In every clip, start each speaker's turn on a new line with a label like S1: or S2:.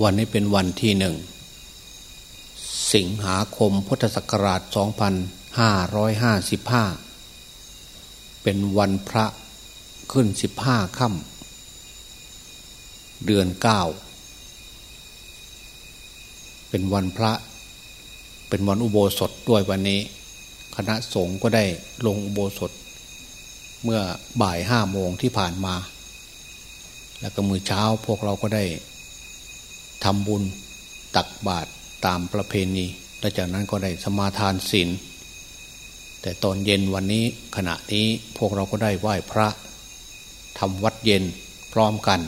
S1: วันนี้เป็นวันที่หนึ่ง สิงหาคมพุทธศักราช 2555 เป็นวันพระขึ้น 15ค่ำเดือน 9 เป็นวันพระ เป็นวันอุโบสถด้วยวันนี้ คณะสงฆ์ก็ได้ลงอุโบสถ เมื่อบ่ายห้าโมงที่ผ่านมา แล้วก็มือเช้าพวกเราก็ได้ ทำบุญตักบาตรตามประเพณี และจากนั้นก็ได้สมาทานศีลแต่ตอนเย็นวันนี้ขณะนี้พวกเราก็ได้ไหว้พระทำวัดเย็นพร้อมกัน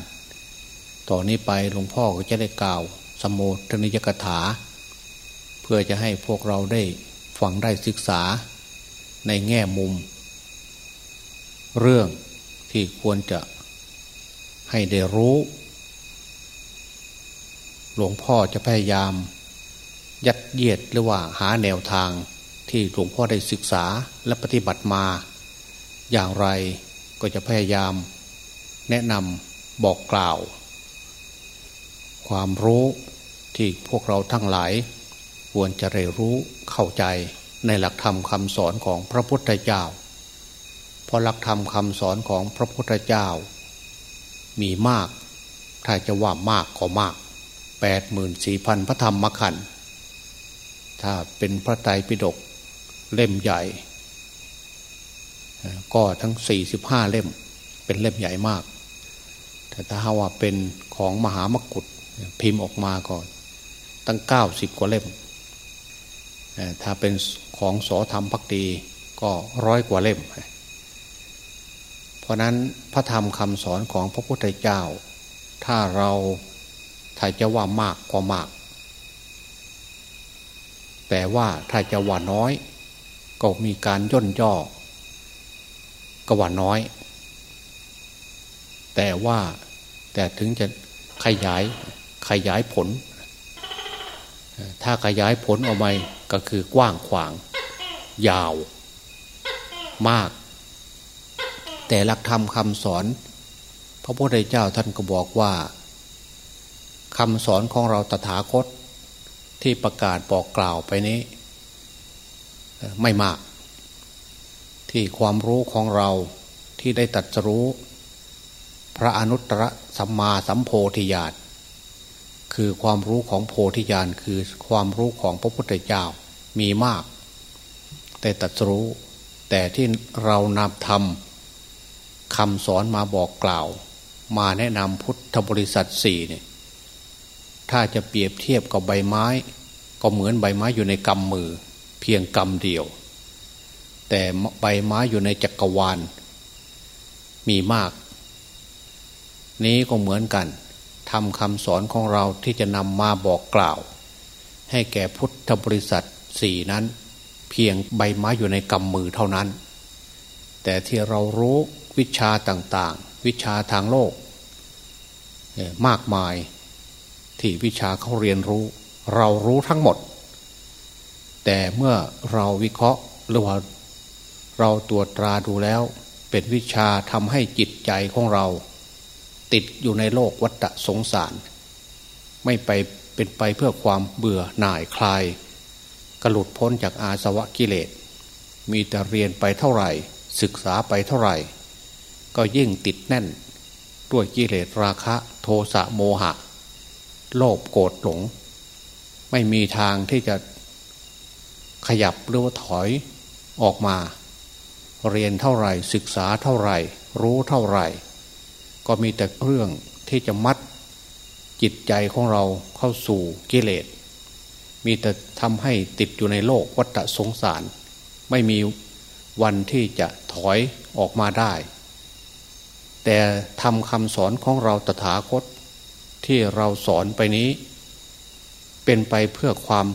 S1: ต่อนนี้ไปหลวงพ่อก็จะได้กล่าวสมโภชนิยกถา เพื่อจะให้พวกเราได้ฟังได้ศึกษาในแง่มุม เรื่องที่ควรจะให้ได้รู้ หลวงพ่อจะพยายาม ยัดเยียดหรือว่าหาแนวทางที่หลวงพ่อได้ศึกษาและปฏิบัติมา อย่างไรก็จะพยายาม แนะนำบอกกล่าว ความรู้ที่พวกเราทั้งหลาย ควรจะเรียนรู้เข้าใจในหลักธรรมคำสอนของพระพุทธเจ้า เพราะหลักธรรมคำสอนของพระพุทธเจ้า มีมาก ถ้าจะว่ามากก็มาก แปดหมื่นสี่พันพระธรรมขันธ์ถ้าเป็นพระไตรปิฎกเล่มใหญ่ ก็ทั้งสี่สิบห้าเล่มเป็นเล่มใหญ่มาก แต่ถ้าว่าเป็นของมหามกุฏพิมพ์ออกมาก็ตั้งเก้าสิบกว่าเล่ม ถ้าเป็นของสอธรรมพักดีก็ร้อยกว่าเล่ม เพราะนั้นพระธรรมคำสอนของพระพุทธเจ้า ถ้าเรา ถ้าจะว่ามากก็มาก แต่ว่าถ้าจะว่าน้อย ก็มีการย่นย่อ ก็ว่าน้อย แต่ว่าแต่ถึงจะขยายขยายผล ถ้าขยายผลออกมาก็คือกว้างขวาง ยาว มาก แต่หลักธรรมคำสอน พระพุทธเจ้าท่านก็บอกว่า คำสอนของเราตถาคต ที่ประกาศบอกกล่าวไปนี้ ไม่มาก ที่ความรู้ของเราที่ได้ตัดรู้ พระอนุตตรสัมมาสัมโพธิญาณคือความรู้ของโพธิญาณคือความรู้ของพระพุทธเจ้ามีมาก แต่ตัดรู้ แต่ที่เรานำทำคำสอนมาบอกกล่าว มาแนะนำพุทธบริษัทสี่เนี่ย ถ้าจะเปรียบเทียบกับใบไม้ ก็เหมือนใบไม้อยู่ในกำมือ เพียงกำเดียว แต่ใบไม้อยู่ในจักรวาล มีมาก นี้ก็เหมือนกันทำคำสอนของเราที่จะนำมาบอกกล่าว ให้แก่พุทธบริษัทสี่นั้น เพียงใบไม้อยู่ในกำมือเท่านั้น แต่ที่เรารู้วิชาต่างๆ วิชาทางโลก มากมาย ที่วิชาเขาเรียนรู้ เรารู้ทั้งหมด แต่เมื่อเราวิเคราะห์หรือว่าเราตรวจตราดูแล้ว เป็นวิชาทำให้จิตใจของเรา ติดอยู่ในโลกวัฏสงสาร ไม่ไปเป็นไปเพื่อความเบื่อหน่ายคลายกระหลุดพ้นจากอาสวะกิเลส มีแต่เรียนไปเท่าไหร่ ศึกษาไปเท่าไหร่ ก็ยิ่งติดแน่น ด้วยกิเลสราคะโทสะโมหะ โลภโกรธหลง ไม่มีทางที่จะขยับหรือว่าถอยออกมา เรียนเท่าไหร่ ศึกษาเท่าไหร่ รู้เท่าไหร่ ก็มีแต่เรื่องที่จะมัดจิตใจของเราเข้าสู่กิเลส มีแต่ทำให้ติดอยู่ในโลกวัฏสงสาร ไม่มีวันที่จะถอยออกมาได้ แต่ทำคำสอนของเราตถาคต ที่เราสอนไปนี้ เป็นไปเพื่อความ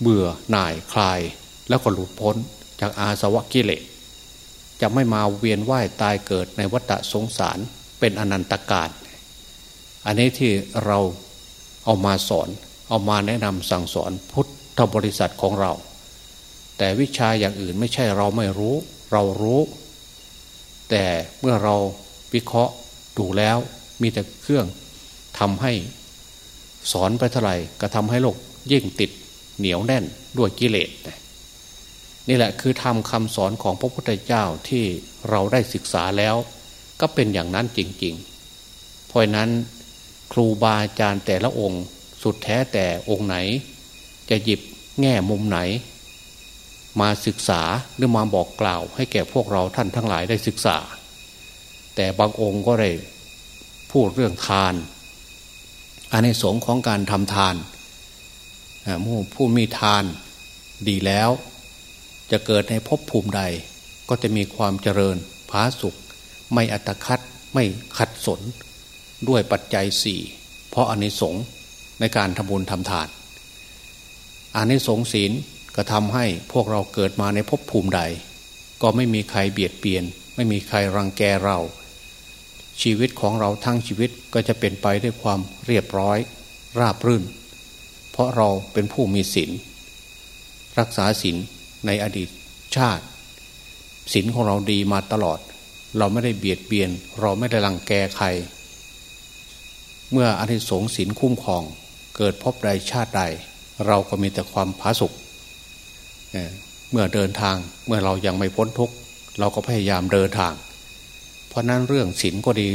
S1: เบื่อหน่ายคลาย แล้วก็หลุดพ้นจากอาสวะกิเลสจะไม่มาเวียนว่ายตายเกิดในวัฏสงสารเป็นอนันตกาลอันนี้ที่เราเอามาสอน เอามาแนะนำสั่งสอนพุทธบริษัทของเรา แต่วิชาอย่างอื่นไม่ใช่เราไม่รู้ เรารู้ แต่เมื่อเราวิเคราะห์ดูแล้วมีแต่เครื่อง ทำให้สอนไปเท่าไหร่ก็ทำให้โลกยิ่งติดเหนียวแน่นด้วยกิเลสนี่แหละคือทำคำสอนของพระพุทธเจ้าที่เราได้ศึกษาแล้ว ก็เป็นอย่างนั้นจริง ๆ เพราะนั้นครูบาอาจารย์แต่ละองค์ สุดแท้แต่องค์ไหน จะหยิบแง่มุมไหน มาศึกษาหรือมาบอกกล่าว ให้แก่พวกเราท่านทั้งหลายได้ศึกษา แต่บางองค์ก็ได้พูดเรื่องทาน อันในสงของการทำทานผู้ผู้มีทานดีแล้ว จะเกิดในภพภูมิใด ก็จะมีความเจริญผาสุข ไม่อัตคัดไม่ขัดสนด้วยปัจจัยสี่เพราะอันในสงในการทำบุญทำทานอันในสงศีลก็ทำให้พวกเราเกิดมาในภพภูมิใด ก็ไม่มีใครเบียดเบียน ไม่มีใครรังแกเรา ชีวิตของเราทั้งชีวิตก็จะเป็นไปด้วยความเรียบร้อย ราบรื่น เพราะเราเป็นผู้มีศีลรักษาศีลในอดีตชาติศีลของเราดีมาตลอด เราไม่ได้เบียดเบียน เราไม่ได้รังแกใคร เมื่ออธิสงศีลคุ้มครอง เกิดพบใดชาติใด เราก็มีแต่ความผาสุกเมื่อเดินทางเมื่อเรายังไม่พ้นทุกข์เราก็พยายามเดินทาง เพราะนั้นเรื่องศีลก็ดี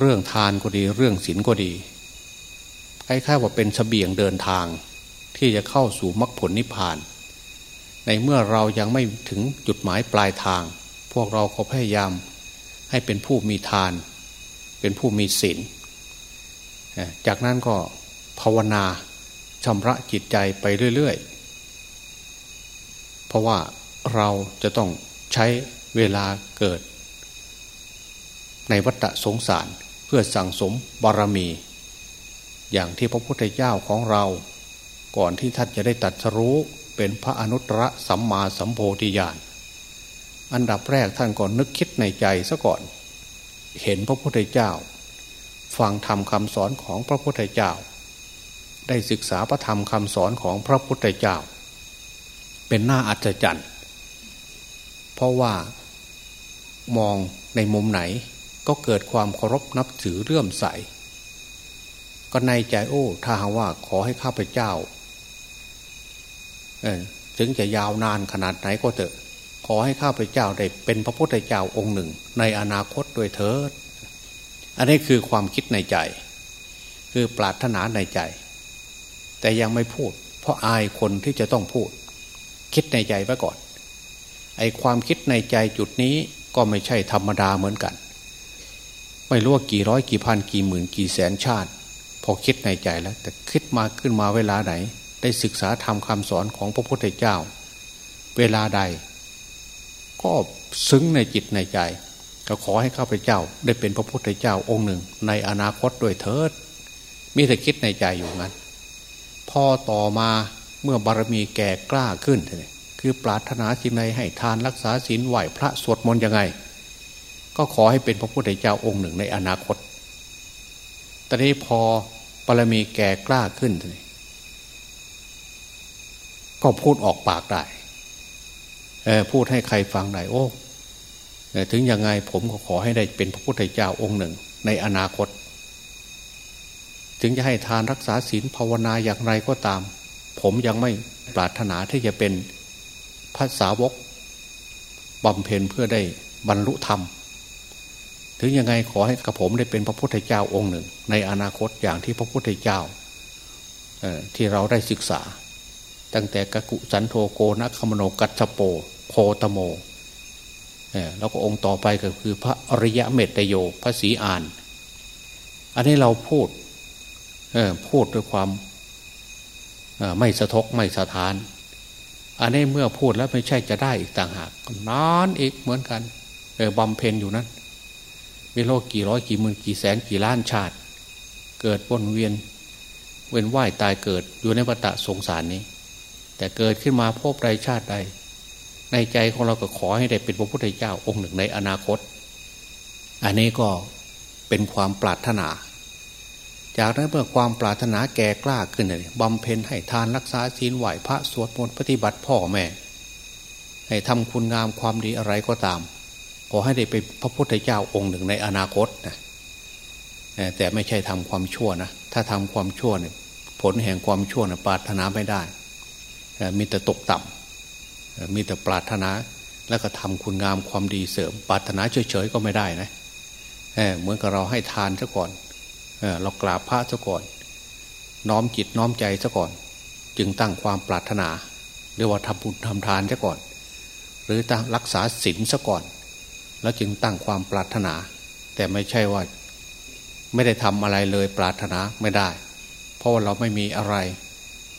S1: เรื่องทานก็ดี เรื่องศีลก็ดีคล้ายๆว่าเป็นเสบียงเดินทาง ที่จะเข้าสู่มรรคผลนิพพาน ในเมื่อเรายังไม่ถึงจุดหมายปลายทาง พวกเราก็พยายามให้เป็นผู้มีทาน เป็นผู้มีศีลจากนั้นก็ภาวนาชำระจิตใจไปเรื่อยๆ เพราะว่าเราจะต้องใช้เวลาเกิด ในวัฏสงสาร เพื่อสั่งสมบารมี อย่างที่พระพุทธเจ้าของเรา ก่อนที่ท่านจะได้ตัดสรู้เป็นพระอนุตตรสัมมาสัมโพธิญาณอันดับแรกท่านก่อนนึกคิดในใจซะก่อน เห็นพระพุทธเจ้า ฟังธรรมคำสอนของพระพุทธเจ้า ได้ศึกษาพระธรรมคำสอนของพระพุทธเจ้า เป็นหน้าอัศจรรย์ เพราะว่ามองในมุมไหน ก็เกิดความเคารพนับถือเลื่อมใส ก็ในใจโอ้ ถ้าหาว่าขอให้ข้าพเจ้าถึงจะยาวนานขนาดไหนก็เถอะ ขอให้ข้าพเจ้าได้เป็นพระพุทธเจ้าองค์หนึ่ง ในอนาคตด้วยเถิด อันนี้คือความคิดในใจ คือปรารถนาในใจ แต่ยังไม่พูด เพราะอายคนที่จะต้องพูด คิดในใจไว้ก่อน ไอความคิดในใจจุดนี้ก็ไม่ใช่ธรรมดาเหมือนกัน ไม่รู้ว่ากี่ร้อยกี่พันกี่หมื่นกี่แสนชาติ พอคิดในใจแล้ว แต่คิดมาขึ้นมาเวลาไหน ได้ศึกษาทำคำสอนของพระพุทธเจ้า เวลาใด ก็ซึ้งในจิตในใจ ก็ขอให้ข้าพเจ้า ได้เป็นพระพุทธเจ้าองค์หนึ่ง ในอนาคตด้วยเถิดมีแต่คิดในใจอยู่งั้นพอต่อมาเมื่อบารมีแก่กล้าขึ้น คือปรารถนาสิ่งใดให้ทานรักษาศีลไหวพระสวดมนต์ยังไง ก็ขอให้เป็นพระพุทธเจ้าองค์หนึ่งในอนาคต ตอนนี้พอบารมีแก่กล้าขึ้นก็พูดออกปากได้พูดให้ใครฟังได้โอ้ถึงยังไงผมก็ขอให้ได้เป็นพระพุทธเจ้าองค์หนึ่งในอนาคต ถึงจะให้ทานรักษาศีลภาวนาอย่างไรก็ตาม ผมยังไม่ปรารถนาที่จะเป็นพระสาวกบำเพ็ญเพื่อได้บรรลุธรรม ถึงยังไงขอให้กระผมได้เป็นพระพุทธเจ้าองค์หนึ่ง ในอนาคตอย่างที่พระพุทธเจ้าที่เราได้ศึกษา ตั้งแต่กกุสันโธโกนัคมโนกัจโป โคตโมแล้วก็องค์ต่อไปก็คือพระอริยะเมตโยพระศรีอาน อันนี้เราพูดพูดด้วยความไม่สะทกไม่สะทาน อันนี้เมื่อพูดแล้วไม่ใช่จะได้อีกต่างหากนานอีกเหมือนกันบำเพ็ญอยู่นั้น มีโลกกี่ร้อยกี่หมื่นกี่แสนกี่ล้านชาติ เกิดวนเวียน เวียนว่ายตายเกิดอยู่ในวัฏสงสารนี้ แต่เกิดขึ้นมาพบใดชาติใด ในใจของเราก็ขอให้ได้เป็นพระพุทธเจ้าองค์หนึ่งในอนาคต อันนี้ก็เป็นความปรารถนา จากนั้นเมื่อความปรารถนาแก่กล้าขึ้นเลยบำเพ็ญให้ทานรักษาศีลไหวพระสวดมนต์ปฏิบัติพ่อแม่ ให้ทำคุณงามความดีอะไรก็ตาม อให้ได้เป็นพระพุทธเจ้าองค์หนึ่งในอนาคตนะแต่ไม่ใช่ทำความชั่วนะถ้าทำความชั่วเนี่ยผลแห่งความชั่วนะปรารถนาไม่ได้ มีแต่ตกต่ำมีแต่ปรารถนาแล้วก็ทำคุณงามความดีเสริม ปรารถนาเฉยๆก็ไม่ได้นะเหมือนกับเราให้ทานซะก่อนเรากราบพระซะก่อน น้อมจิตน้อมใจซะก่อน จึงตั้งความปรารถนา หรือว่าทำบุญทำทานซะก่อน หรือตั้งรักษาศีลซะก่อน แล้วจึงตั้งความปรารถนา แต่ไม่ใช่ว่า ไม่ได้ทำอะไรเลยปรารถนาไม่ได้ เพราะว่าเราไม่มีอะไร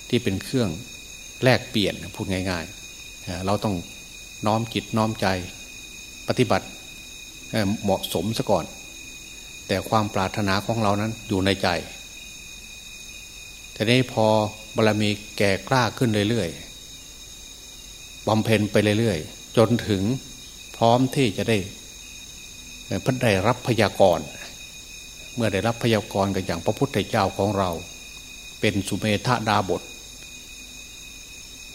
S1: ที่เป็นเครื่องแลกเปลี่ยนพูดง่าย ๆ เราต้องน้อมจิตน้อมใจปฏิบัติเหมาะสมซะก่อน แต่ความปรารถนาของเรานั้นอยู่ในใจแต่นี้พอบารมีแก่กล้าขึ้นเรื่อยๆบำเพ็ญไปเรื่อยๆ จนถึงพร้อมที่จะได้ พันได้รับพยากรณ์เมื่อได้รับพยากรณ์กันอย่างพระพุทธเจ้าของเรา เป็นสุเมธาดาบท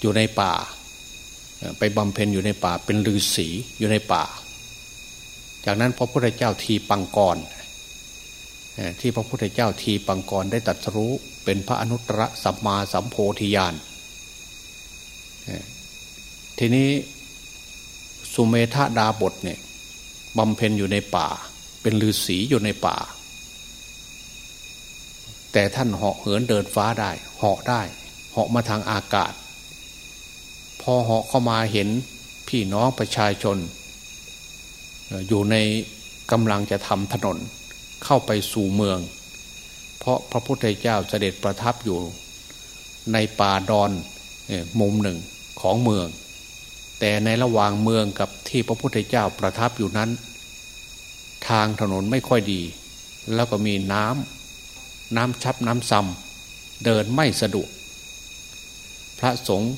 S1: อยู่ในป่า ไปบำเพ็ญอยู่ในป่า เป็นฤาษีอยู่ในป่า จากนั้นพระพุทธเจ้าทีปังกรที่พระพุทธเจ้าทีปังกรได้ตัดรู้เป็นพระอนุตตรสัมมาสัมโพธิญาณทีนี้สุเมธาดาบทเนี่ย บำเพ็ญอยู่ในป่า เป็นฤาษีอยู่ในป่า แต่ท่านเหาะเหินเดินฟ้าได้เหาะได้เหาะมาทางอากาศ พอเหาะเข้ามาเห็นพี่น้องประชาชน อยู่ในกำลังจะทำถนนเข้าไปสู่เมือง เพราะพระพุทธเจ้าเสด็จประทับอยู่ในป่าดอนมุมหนึ่งของเมือง แต่ในระหว่างเมืองกับที่พระพุทธเจ้าประทับอยู่นั้น ทางถนนไม่ค่อยดี แล้วก็มีน้ำน้ำชับน้ำซำเดินไม่สะดวก พระสงฆ์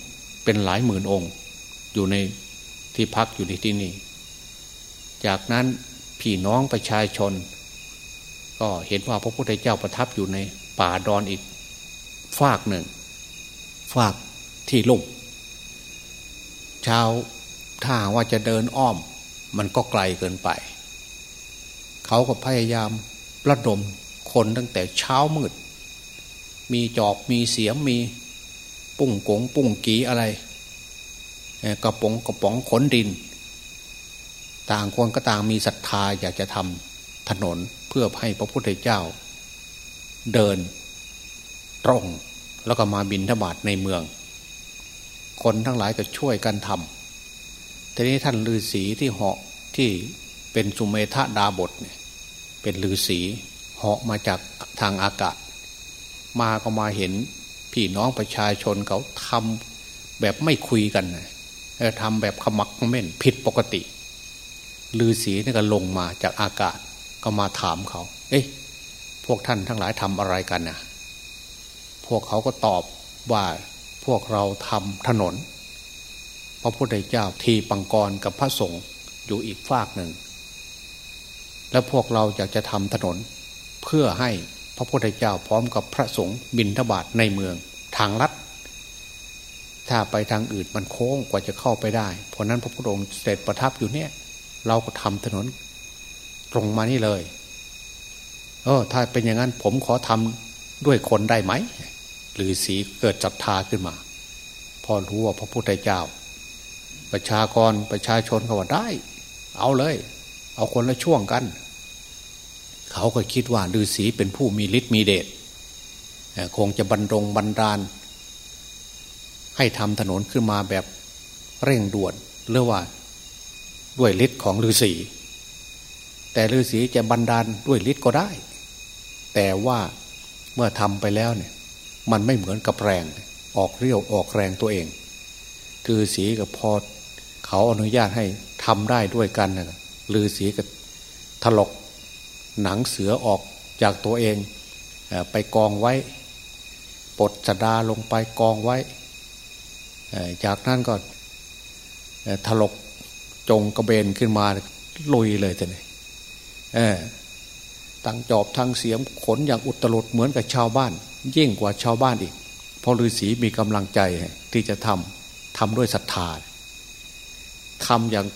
S1: เป็นหลายหมื่นองค์ อยู่ในที่พักอยู่ในที่นี่จากนั้นพี่น้องประชาชน ก็เห็นว่าพระพุทธเจ้าประทับอยู่ในป่าดอนอีก ฝากหนึ่ง ฝากที่ลุ่ม ชาวถ้าว่าจะเดินอ้อม มันก็ไกลเกินไป เขาก็พยายามระดมคนตั้งแต่เช้ามืด มีจอบมีเสียมมีปุ้งกงปุ้งกีอะไรกระป๋องกระป๋องขนดิน ต่างคนก็ต่างมีศรัทธาอยากจะทำถนนเพื่อให้พระพุทธเจ้า เดินตรงแล้วก็มาบินธบาตในเมือง คนทั้งหลายก็ช่วยกันทำทีนี้ท่านฤาษีที่เหาะที่เป็นสุเมธาดาบทเนี่ยเป็นฤาษีเหาะมาจากทางอากาศ มาก็มาเห็นพี่น้องประชาชนเขาทำแบบไม่คุยกันทำแบบขมักเม่นผิดปกติลือสีนี่ก็ลงมาจากอากาศก็มาถามเขา เอ๊ะ พวกท่านทั้งหลายทำอะไรกันนะพวกเขาก็ตอบว่า พวกเราทำถนน พระพุทธเจ้าทีปังกรกับพระสงฆ์อยู่อีกฝากหนึ่ง แล้วพวกเราอยากจะทำถนน เพื่อให้พระพุทธเจ้าพร้อมกับพระสงฆ์บินทบาทในเมืองทางลัดถ้าไปทางอื่นมันโค้งกว่าจะเข้าไปได้ เพราะนั้นพระพุทธองค์เสด็จประทับอยู่เนี่ย เราก็ทำถนนตรงมานี่เลยเออถ้าเป็นอย่างนั้นผมขอทำด้วยคนได้ไหม หรือสีเกิดจับทาขึ้นมา พอรู้ว่าพระพุทธเจ้า ประชากรประชาชนเขาว่าได้ เอาเลย เอาคนละช่วงกัน เขาก็คิดว่าฤาษีเป็นผู้มีฤทธิ์มีเดชคงจะบรรรงบันดาล ให้ทำถนนขึ้นมาแบบเร่งด่วนหรือว่าด้วยฤทธิ์ของฤาษีแต่ฤาษีจะบันดาลด้วยฤทธิ์ก็ได้ แต่ว่าเมื่อทำไปแล้วเนี่ย มันไม่เหมือนกับแรง ออกเรี่ยวออกแรงตัวเอง คือสีกับพอเขาอนุญาตให้ทำได้ด้วยกันนะฤาษีกับถลกหนังเสือออกจากตัวเองไปกองไว้ปลดสดาลงไปกองไว้ จากนั้นก็ถลกจงกระเบนขึ้นมาลุยเลยท่นเลยตั้งจอบทั้งเสียมขนอย่างอุตรุดเหมือนกับชาวบ้าน ยิ่งกว่าชาวบ้านอีกพอฤาษีมีกำลังใจที่จะทำทำด้วยศรัทธาทำอย่าง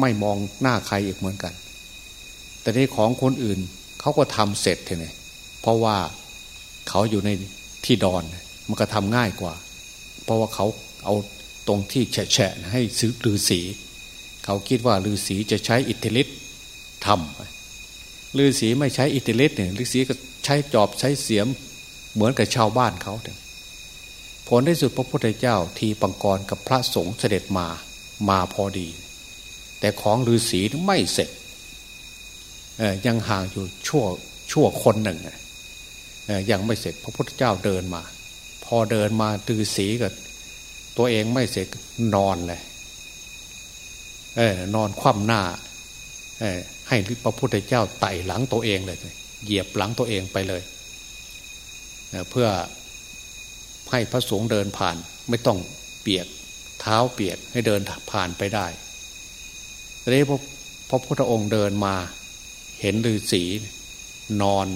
S1: ไม่มองหน้าใครอีกเหมือนกัน แต่ในของคนอื่นเขาก็ทำเสร็จเลยเพราะว่าเขาอยู่ในที่ดอนมันก็ทำง่ายกว่า เพราะว่าเขาเอาตรงที่แฉะให้ซื้อฤาษีเขาคิดว่าฤาษีจะใช้อิทธิฤทธิ์ทำฤาษีไม่ใช้อิทธิฤทธิ์เนี่ยฤาษีก็ใช้จอบใช้เสียม เหมือนกับชาวบ้านเขาผลที่สุดพระพุทธเจ้าทีปังกรกับพระสงฆ์เสด็จมามาพอดี แต่ของฤาษีไม่เสร็จยังห่างอยู่ชั่วชั่วคนหนึ่งยังไม่เสร็จพระพุทธเจ้าเดินมา พอเดินมาตือสีกับตัวเองไม่เสร็จนอนเลยเออนอนคว่ำหน้าให้พระพุทธเจ้าไต่หลังตัวเองเลย เหยียบหลังตัวเองไปเลย เพื่อให้พระสงฆ์เดินผ่านไม่ต้องเปียกเท้าเปียกให้เดินผ่านไปได้ทีนี้พระพระพุทธองค์เดินมา เห็นฤาษีนอน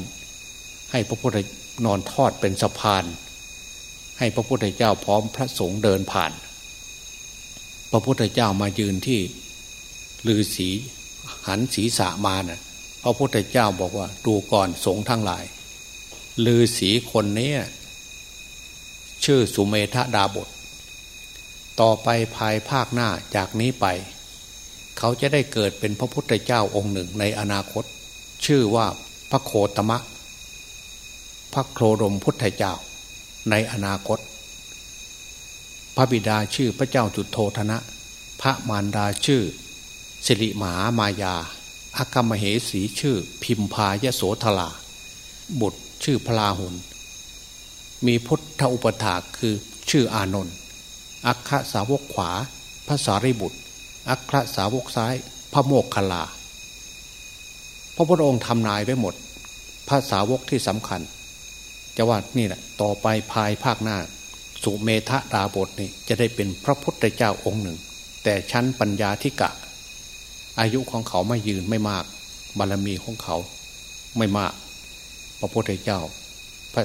S1: ให้พระพุทธนอนทอดเป็นสะพาน ให้พระพุทธเจ้าพร้อมพระสงฆ์เดินผ่าน พระพุทธเจ้ามายืนที่ฤาษีหันศีรษะมานะ่ะพระพุทธเจ้าบอกว่าดูก่อนสงฆ์ทั้งหลาย ฤาษีคนนี้ชื่อสุเมธดาบท ต่อไปภายภาคหน้าจากนี้ไป เขาจะได้เกิดเป็นพระพุทธเจ้าองค์หนึ่งในอนาคต ชื่อว่าพระโคตมะ พระโครมพุทธเจ้า ในอนาคต พระบิดาชื่อพระเจ้าจุดโทธนะ พระมารดาชื่อ สิริหมามายาอากรรมเหสีชื่อพิมพายโสธลา บุตร ชื่อพลาหุนมีพุทธอุปถาคือชื่ออานนท์อัครสาวกขวาพระสารีบุตร อัครสาวกซ้าย พระโมกขลา พระพุทธองค์ทำนายไว้หมด พระสาวกที่สำคัญ จะว่านี่แหละต่อไปภายภาคหน้า สุเมธะดาบทนี่จะได้เป็นพระพุทธเจ้าองค์หนึ่ง แต่ชั้นปัญญาธิกะ อายุของเขาไม่ยืนไม่มาก บารมีของเขาไม่มาก พระพุทธเจ้า พระ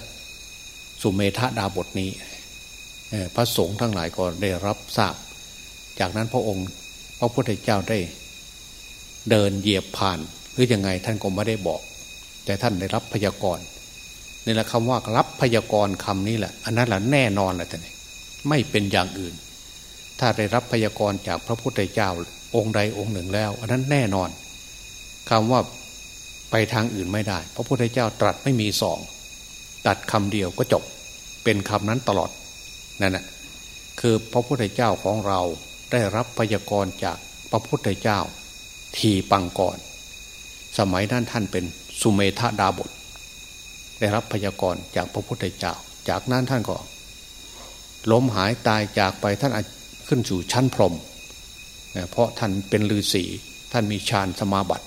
S1: สุเมธะดาบทนี้พระสงฆ์ทั้งหลายก็ได้รับทราบ จากนั้นพระองค์ พระพุทธเจ้าได้ เดินเหยียบผ่านหรือยังไงท่านก็ไม่ได้บอก แต่ท่านได้รับพยากรณ์นี่แหละคำว่ารับพยากรณ์คำนี้แหละ อันนั้นแหละแน่นอนแหละท่านไม่เป็นอย่างอื่น ถ้าได้รับพยากรณ์จากพระพุทธเจ้าองค์ใดองค์หนึ่งแล้ว อันนั้นแน่นอนคำว่า ไปทางอื่นไม่ได้ พระพุทธเจ้าตรัสไม่มีสองตัดคำเดียวก็จบเป็นคำนั้นตลอดนั่นแหะคือพระพุทธเจ้าของเราได้รับพยากรณ์จากพระพุทธเจ้า ทีปังก่อน สมัยนั้นท่านเป็นสุเมธาดาบท ได้รับพยากรณ์จากพระพุทธเจ้า จากนั้นท่านก็ล้มหายตายจากไปท่านขึ้นสู่ชั้นพรหมเพราะท่านเป็นฤาษีท่านมีฌานสมาบัติ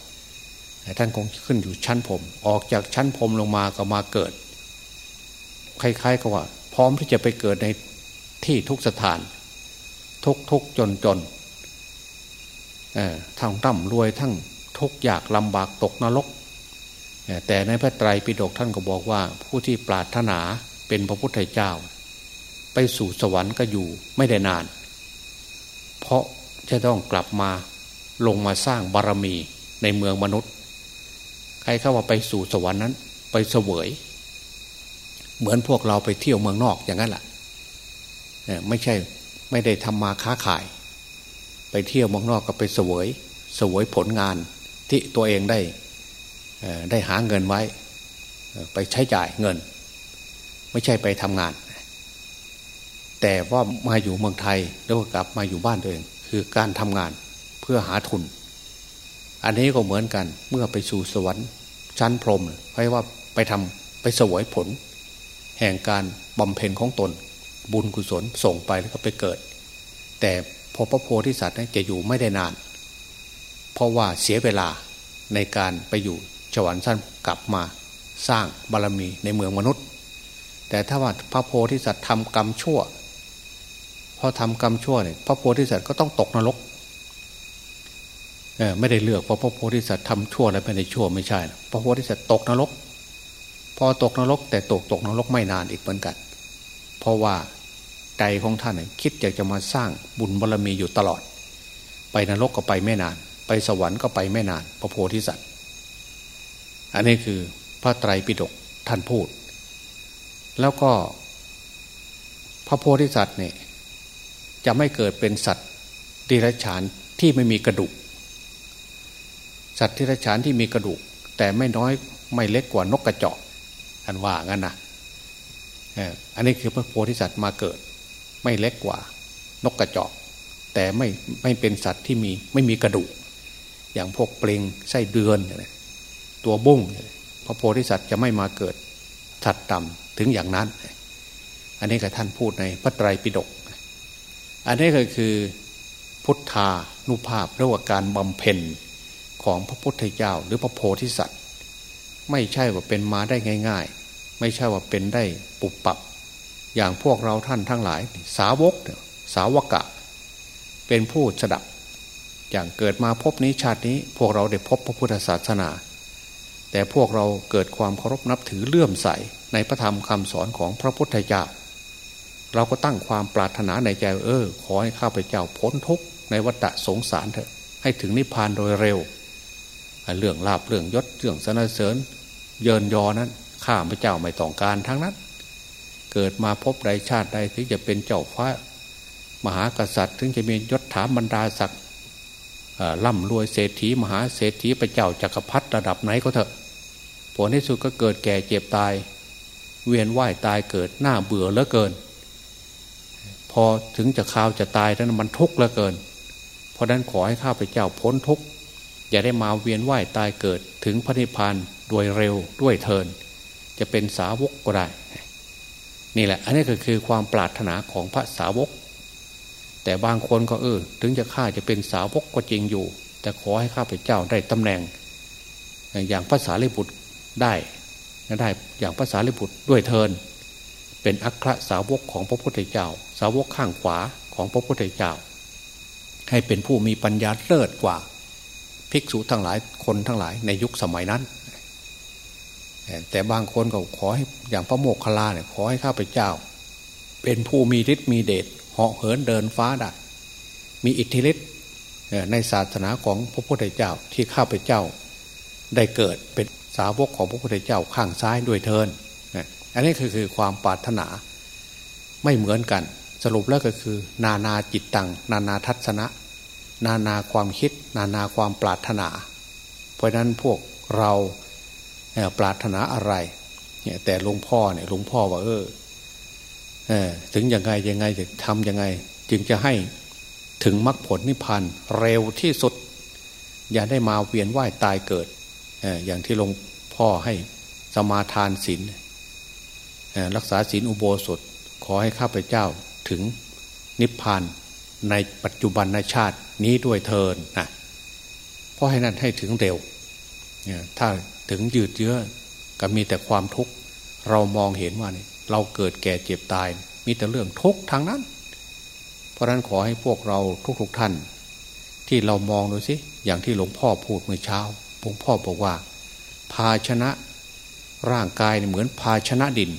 S1: ท่านคงขึ้นอยู่ชั้นพรมออกจากชั้นพรมลงมาก็มาเกิด คล้ายๆกับว่า พร้อมที่จะไปเกิดในที่ทุกสถาน ทุกทุกจนจนทั้งร่ำรวยทั้งทุกอยากลำบากตกนรกแต่ในพระไตรปิฎกท่านก็บอกว่า ผู้ที่ปรารถนาเป็นพระพุทธเจ้า ไปสู่สวรรค์ก็อยู่ไม่ได้นาน เพราะจะต้องกลับมาลงมาสร้างบารมีในเมืองมนุษย์ รเข้าว่าไปสู่สวรรค์นั้น ไปเสวย เหมือนพวกเราไปเที่ยวเมืองนอกอย่างนั้นแหละไม่ใช่ไม่ได้ทำมาค้าขาย ไปเที่ยวเมืองนอกก็ไปเสวยเสวยผลงานที่ตัวเองได้ได้หาเงินไว้ ไปใช้จ่ายเงิน ไม่ใช่ไปทำงาน แต่ว่ามาอยู่เมืองไทยแล้วก็กลับมาอยู่บ้านตัวเอง คือการทำงานเพื่อหาทุน อันนี้ก็เหมือนกันเมื่อไปสู่สวรรค์ ชั้นพรหมเพราะว่าไปทำไปสวยผล แห่งการบำเพ็ญของตน บุญกุศลส่งไปแล้วก็ไปเกิด แต่พอพระโพธิสัตว์จะอยู่ไม่ได้นาน เพราะว่าเสียเวลาในการไปอยู่สวรรค์สั้นกลับมาสร้างบารรมีในเมืองมนุษย์ แต่ถ้าว่าพระโพธิสัตว์ทำกรรมชั่วพอทำกรรมชั่วเนี่ยพระโพธิสัตว์ก็ต้องตกนรก ไม่ได้เลือกเพราะพระโพธิสัตว์ทำชั่วแล้วไม่ได้ชั่วไม่ใช่พระโพธิสัตว์ตกนรก พอตกนรก แต่ตกตกนรกไม่นานอีกเหมือนกัน เพราะว่าใจของท่านคิดอยากจะมาสร้างบุญบารรมีอยู่ตลอด ไปนรกก็ไปไม่นาน ไปสวรรค์ก็ไปไม่นาน พระโพธิสัตว์ อันนี้คือพระไตรปิฎกท่านพูด แล้วก็ พระโพธิสัตว์เนี่ยจะไม่เกิดเป็นสัตว์ดิรัจฉานที่ไม่มีกระดูก สัตว์ดิรัจฉานที่มีกระดูก แต่ไม่น้อยไม่เล็กกว่านกกระจอกอันว่างั้นนะอันนี้คือพระโพธิสัตว์มาเกิด ไม่เล็กกว่านกกระจอก แต่ไม่ไม่เป็นสัตว์ที่มีไม่มีกระดูก อย่างพวกเปลงไส้เดือน ตัวบุ้งพระโพธิสัตว์จะไม่มาเกิดสัตว์ต่ำถึงอย่างนั้น อันนี้กับท่านพูดในพระไตรปิฎกอันนี้ก็คือพุทธานุภาพเรียกว่าการบำเพ็ญ ของพระพุทธเจ้าหรือพระโพธิสัตว์ ไม่ใช่ว่าเป็นมาได้ง่าย ๆ ไม่ใช่ว่าเป็นได้ปุบปับ อย่างพวกเราท่านทั้งหลาย สาวกสาวกะ เป็นผู้สดับ อย่างเกิดมาพบนี้ชาตินี้พวกเราได้พบพระพุทธศาสนา แต่พวกเราเกิดความเคารพนับถือเลื่อมใสในพระธรรมคำสอนของพระพุทธเจ้าเราก็ตั้งความปรารถนาในใจเออ ขอให้ข้าพเจ้าพ้นทุกข์ในวัฏสงสารเถอะให้ถึงนิพพานโดยเร็ว เรื่องลาบเรื่องยศเรื่องสนเสริญ เยินยอนั้นข้าพเจ้าไม่ต้องการทั้งนั้น เกิดมาพบใดชาติใดถึงจะเป็นเจ้าฟ้ามหากษัตริย์ ถึงจะมียศถาบรรดาศักดิ์ร่ำรวยเศรษฐีมหาเศรษฐีพระเจ้าจักรพรรดิระดับไหนก็เถอะผลที่สุดก็เกิดแก่เจ็บตาย เวียนว่ายตายเกิดหน้าเบื่อเหลือเกิน พอถึงจะข่าวจะตายนั้นมันทุกข์เหลือเกิน เพราะนั้นขอให้ข้าพเจ้าพ้นทุกข์ อย่าได้มาเวียนว่ายตายเกิดถึงพระนิพพานโดยเร็วด้วยเทิน จะเป็นสาวกก็ได้ นี่แหละ อันนี้ก็คือความปรารถนาของพระสาวก แต่บางคนก็เออ ถึงจะข้าจะเป็นสาวกก็จริงอยู่ แต่ขอให้ข้าพเจ้าได้ตำแหน่ง อย่างภาษาลิบุตรได้ได้อย่างภาษาลิบุตรด้วยเทิน เป็นอัครสาวกของพระพุทธเจ้า สาวกข้างขวาของพระพุทธเจ้า ให้เป็นผู้มีปัญญาเลิศกว่า ภิกษุทั้งหลายคนทั้งหลายในยุคสมัยนั้น แต่บางคนก็ขอให้อย่างพระโมกขลาเนี่ยขอให้ข้าพเจ้า เป็นผู้มีฤทธิ์มีเดชเหาะเหินเดินฟ้าได้มีอิทธิฤทธิ์ในศาสนาของพระพุทธเจ้าที่ข้าพเจ้าได้เกิดเป็นสาวกของพระพุทธเจ้าข้างซ้ายด้วยเทินอันนี้คือคือความปรารถนาไม่เหมือนกัน สรุปแล้วก็คือ นานาจิตตัง นานาทัศนะ นานาความคิด นานาความปรารถนา เพราะนั้นพวกเราปรารถนาอะไรเนี่ยแต่หลวงพ่อเนี่ยหลวงพ่อว่าเออเออถึงยังไงยังไงจะทำยังไง จึงจะให้ถึงมรรคผลนิพพานเร็วที่สุด อย่าได้มาเวียนว่ายตายเกิดเอออย่างที่หลวงพ่อให้สมาทานศีลรักษาศีลอุโบสถ ขอให้ข้าพเจ้าถึงนิพพานในปัจจุบันชาติ นี้ด้วยเทินนะเพราะให้นั้นให้ถึงเร็วถ้าถึงยืดเยื้อก็มีแต่ความทุกข์เรามองเห็นว่านี่เราเกิดแก่เจ็บตาย มีแต่เรื่องทุกข์ทางนั้น เพราะนั้นขอให้พวกเราทุกๆทท่าน ที่เรามองดูสิอย่างที่หลวงพ่อพูดเมื่อเช้าหลวงพ่อบอกว่า ภาชนะร่างกายเหมือนภาชนะดิน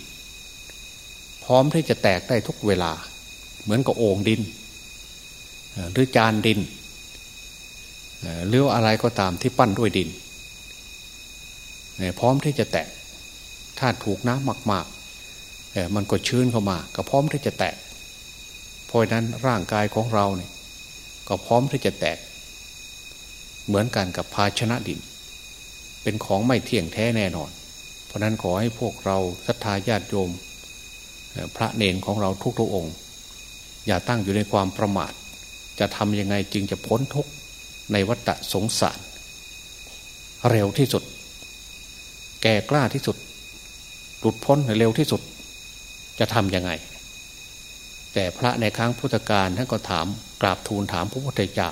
S1: พร้อมที่จะแตกได้ทุกเวลา เหมือนกับโอ่งดิน หรือจานดินหรืออะไรก็ตามที่ปั้นด้วยดินพร้อมที่จะแตก ถ้าถูกน้ำมากๆมันก็ชื้นเข้ามา ก็พร้อมที่จะแตก เพราะนั้นร่างกายของเราเนี่ยก็พร้อมที่จะแตก เหมือนกันกับภาชนะดิน เป็นของไม่เที่ยงแท้แน่นอน เพราะนั้นขอให้พวกเราศรัทธาญาติโยม พระเนนของเราทุกๆองค์ อย่าตั้งอยู่ในความประมาท จะทำยังไงจึงจะพ้นทุกข์ในวัฏสงสาร เร็วที่สุด แก่กล้าที่สุดหลุดพ้นเร็วที่สุด จะทำยังไง แต่พระในครั้งพุทธกาลท่านก็ถามกราบทูลถามพระพุทธเจ้า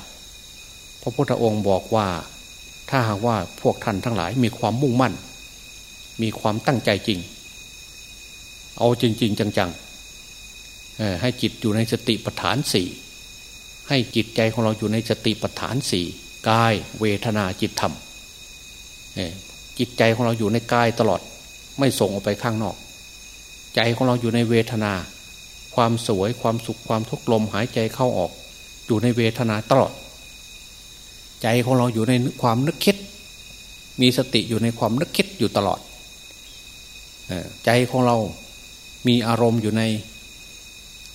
S1: พระพุทธองค์บอกว่าถ้าหากว่าพวกท่านทั้งหลายมีความมุ่งมั่น มีความตั้งใจจริง เอาจริง ๆ จังๆให้จิตอยู่ในสติปัฏฐานสี่ ให้จิตใจของเราอยู่ในสติปัฏฐานสี่กายเวทนาจิตธรรมจิตใจของเราอยู่ในกายตลอด ไม่ส่งออกไปข้างนอก ใจของเราอยู่ในเวทนา ความสวยความสุขความทุกข์ลมหายใจเข้าออก อยู่ในเวทนาตลอด ใจของเราอยู่ในความนึกคิด มีสติอยู่ในความนึกคิดอยู่ตลอดใจของเรามีอารมณ์อยู่ใน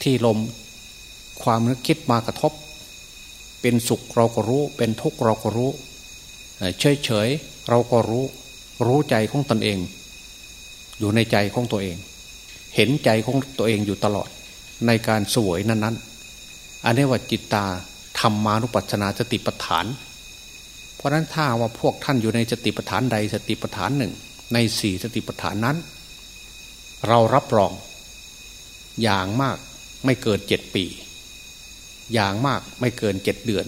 S1: ที่ลมความนึกคิดมากระทบ เป็นสุขเราก็รู้ เป็นทุกข์เราก็รู้ เฉยเฉยเราก็รู้ รู้ใจของตนเอง อยู่ในใจของตัวเอง เห็นใจของตัวเองอยู่ตลอด ในการสวยนั้นๆ อันนี้ว่าจิตตาธรรมานุปัสสนาสติปัฏฐาน เพราะนั้นถ้าว่าพวกท่านอยู่ในสติปัฏฐานใดสติปัฏฐานหนึ่ง ในสี่สติปัฏฐานนั้น เรารับรอง อย่างมากไม่เกินเจ็ดปี อย่างมากไม่เกินเจ็ดเดือน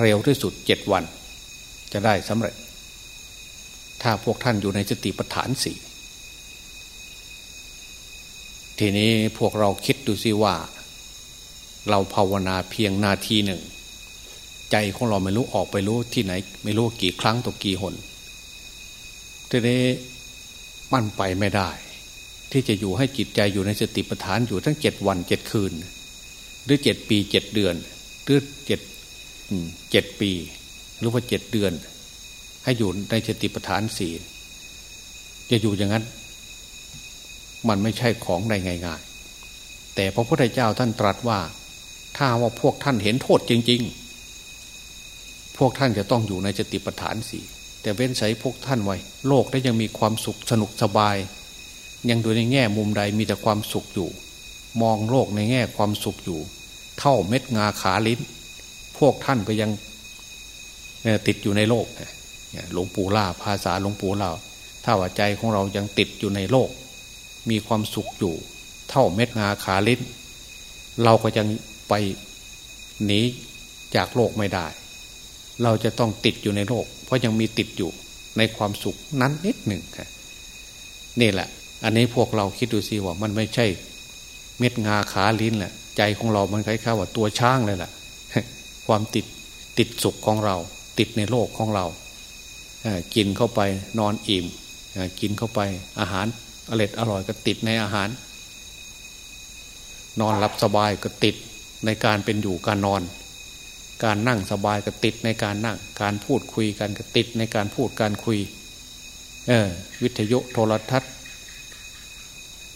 S1: เร็วที่สุดเจ็ดวัน จะได้สำเร็จ ถ้าพวกท่านอยู่ในสติปัฏฐานสี่ทีนี้พวกเราคิดดูสิว่า เราภาวนาเพียงนาทีหนึ่ง ใจของเราไม่รู้ออกไปรู้ที่ไหน ไม่รู้กี่ครั้งต่อกี่หน ทีนี้มั่นไปไม่ได้ ที่จะอยู่ให้จิตใจอยู่ในสติปัฏฐานอยู่ทั้งเจ็ดวันเจ็ดคืน หรือเจ็ดปีเจ็ดเดือน หรือเจ็ดเจ็ดปี หรือว่าเจ็ดเดือน ให้อยู่ในสติปัฏฐานสี่จะอยู่อย่างนั้น มันไม่ใช่ของได้ง่ายๆแต่พระพุทธเจ้าท่านตรัสว่า ถ้าว่าพวกท่านเห็นโทษจริง ๆ พวกท่านจะต้องอยู่ในสติปัฏฐานสี่แต่เว้นใส่พวกท่านไว้ โลกได้ยังมีความสุขสนุกสบาย ยังดูในแง่มุมใดมีแต่ความสุขอยู่ มองโลกในแง่ความสุขอยู่ เท่าเม็ดงาขาลิ้น พวกท่านก็ยังติดอยู่ในโลกหลวงปู่ล่าภาษาหลวงปู่ล่าถ้าว่าใจของเรายังติดอยู่ในโลก มีความสุขอยู่ เท่าเม็ดงาขาลิ้น เราก็ยังไปหนีจากโลกไม่ได้ เราจะต้องติดอยู่ในโลก เพราะยังมีติดอยู่ในความสุขนั้นนิดหนึ่งนี่แหละ อันนี้พวกเราคิดดูสิว่ามันไม่ใช่ เม็ดงาขาลิ้นแหละใจของเรามันคล้ายๆว่าตัวช้างเลยแหละความติดติดสุขของเรา ติดในโลกของเรากินเข้าไปนอนอิ่มกินเข้าไปอาหารอร่อยอร่อยก็ติดในอาหาร นอนหลับสบายก็ติดในการเป็นอยู่การนอน การนั่งสบายก็ติดในการนั่ง การพูดคุยกันก็ติดในการพูดการคุยเออวิทยุโทรทัศน์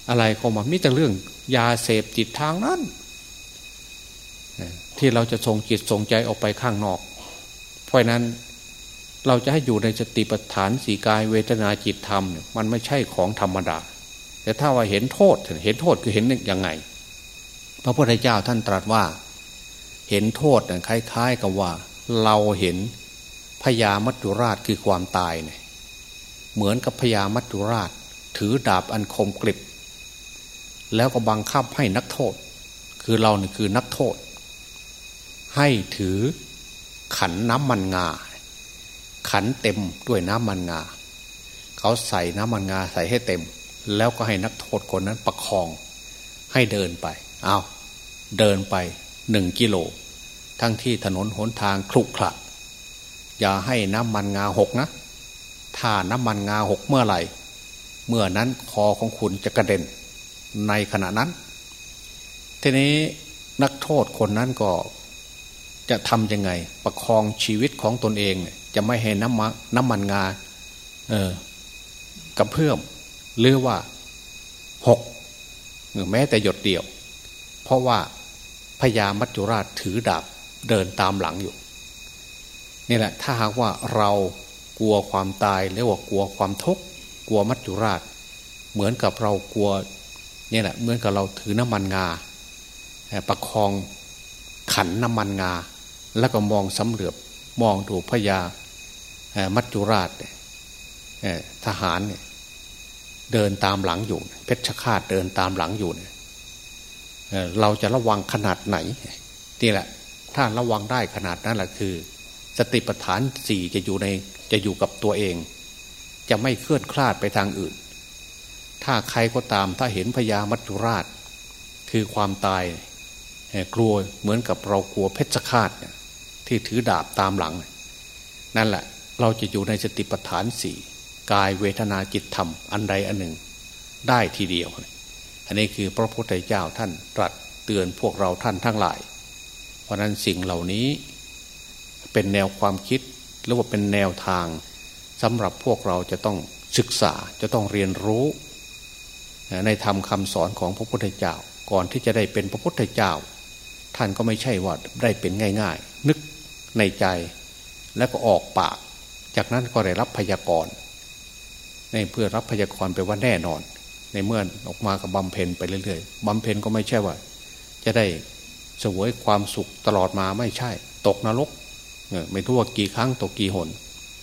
S1: อะไรเข้ามามิแต่เรื่อง ยาเสพจิตทางนั้น ที่เราจะส่งจิตส่งใจออกไปข้างนอก เพราะนั้นเราจะให้อยู่ในสติปัฏฐานสีกายเวทนาจิตธรรมเนี่ยมันไม่ใช่ของธรรมดา แต่ถ้าว่าเห็นโทษเห็นโทษคือเห็นยังไง พระพุทธเจ้าท่านตรัสว่า เห็นโทษคล้าย ๆ กับว่า เราเห็นพญามัจจุราชคือความตายเนี่ยเหมือนกับพญามัจจุราช ถือดาบอันคมกริบ แล้วก็บังคับให้นักโทษ คือเราเนี่ยคือนักโทษ ให้ถือขันน้ำมันงา ขันเต็มด้วยน้ำมันงา เขาใส่น้ำมันงาใส่ให้เต็ม แล้วก็ให้นักโทษคนนั้นประคอง ให้เดินไปเอาเดินไปหนึ่งกิโล ทั้งที่ถนนหนทางคลุกคลักอย่าให้น้ำมันงาหกนะ ถ้าน้ำมันงาหกเมื่อไหร่ เมื่อนั้นคอของคุณจะกระเด็น ในขณะนั้น ทีนี้นักโทษคนนั้นก็จะทำยังไง ประคองชีวิตของตนเอง จะไม่ให้น้ำมันน้ำมันงาเออกระเพื่อมหรือว่าหกแม้แต่หยดเดียว เพราะว่าพญามัจจุราชถือดาบเดินตามหลังอยู่นี่แหละ ถ้าหากว่าเรากลัวความตายหรือว่ากลัวความทุกข์กลัวมัจจุราช เหมือนกับเรากลัว นี่แหละเหมือนกับเราถือน้ำมันงาประคองขันน้ำมันงา แล้วก็มองสำเหลือบมองดูพญามัจจุราชทหารเนี่ยเดินตามหลังอยู่ เพชฌฆาตเดินตามหลังอยู่เนี่ยเราจะระวังขนาดไหนนี่แหละ ถ้าระวังได้ขนาดนั้นแหละคือ สติปัฏฐานสี่จะอยู่ในจะอยู่กับตัวเอง จะไม่เคลื่อนคลาดไปทางอื่น ถ้าใครก็ตามถ้าเห็นพญามัจจุราช คือความตายกลัวเหมือนกับเรากลัวเพชฌฆาตที่ถือดาบตามหลัง นั่นแหละเราจะอยู่ในสติปัฏฐานสี่กายเวทนาจิตธรรมอันใดอันหนึ่ง ได้ทีเดียว อันนี้คือพระพุทธเจ้าท่านตรัสเตือนพวกเราท่านทั้งหลาย เพราะนั้นสิ่งเหล่านี้เป็นแนวความคิดหรือว่าเป็นแนวทางสำหรับพวกเราจะต้องศึกษาจะต้องเรียนรู้ ในธรรมคาสอนของพระพุทธเจ้า ก่อนที่จะได้เป็นพระพุทธเจ้า ท่านก็ไม่ใช่ว่าได้เป็นง่าย ๆ นึกในใจแล้วก็ออกปาก จากนั้นก็ได้รับพยากรณ์ในเพื่อรับพยากรณ์ไปว่าแน่นอน ในเมื่อออกมากับบำเพ็ญไปเรื่อยๆบำเพ็ญก็ไม่ใช่ว่า จะได้สวยความสุขตลอดมาไม่ใช่ ตกนรกไม่รู้ว่ากี่ครั้งตกกี่หน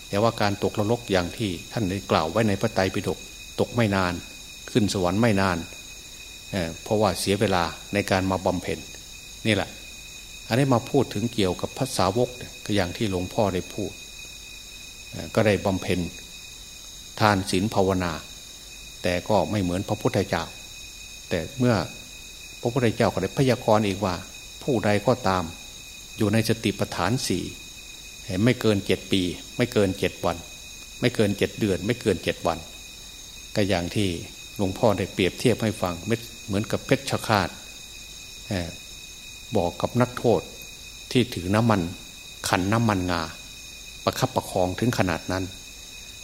S1: แต่ว่าการตกนรกอย่างที่ท่านได้กล่าวไว้ในพระไตรปิฎกตกไม่นาน ขึ้นสวรรค์ไม่นานเเพราะว่าเสียเวลาในการมาบำเพ็ญนี่แหละ อันนี้มาพูดถึงเกี่ยวกับภาษาวกก็อย่างที่หลวงพ่อได้พูด ก็ได้บำเพ็ญทานศีลภาวนา แต่ก็ไม่เหมือนพระพุทธเจ้า แต่เมื่อพระพุทธเจ้าก็ได้พยากรณ์อีกว่า ผู้ใดก็ตามอยู่ในสติปัฏฐานสี่ไม่เกินเจ็ดปี ไม่เกินเจ็ดวัน ไม่เกินเจ็ดเดือน ไม่เกินเจ็ดวัน ก็อย่างที่ ลวงพ่อได้เปรียบเทียบให้ฟังเหมือนกับเพชรคาดบอกกับนักโทษที่ถือน้ำมันขันน้ำมันงา ประคับประคองถึงขนาดนั้น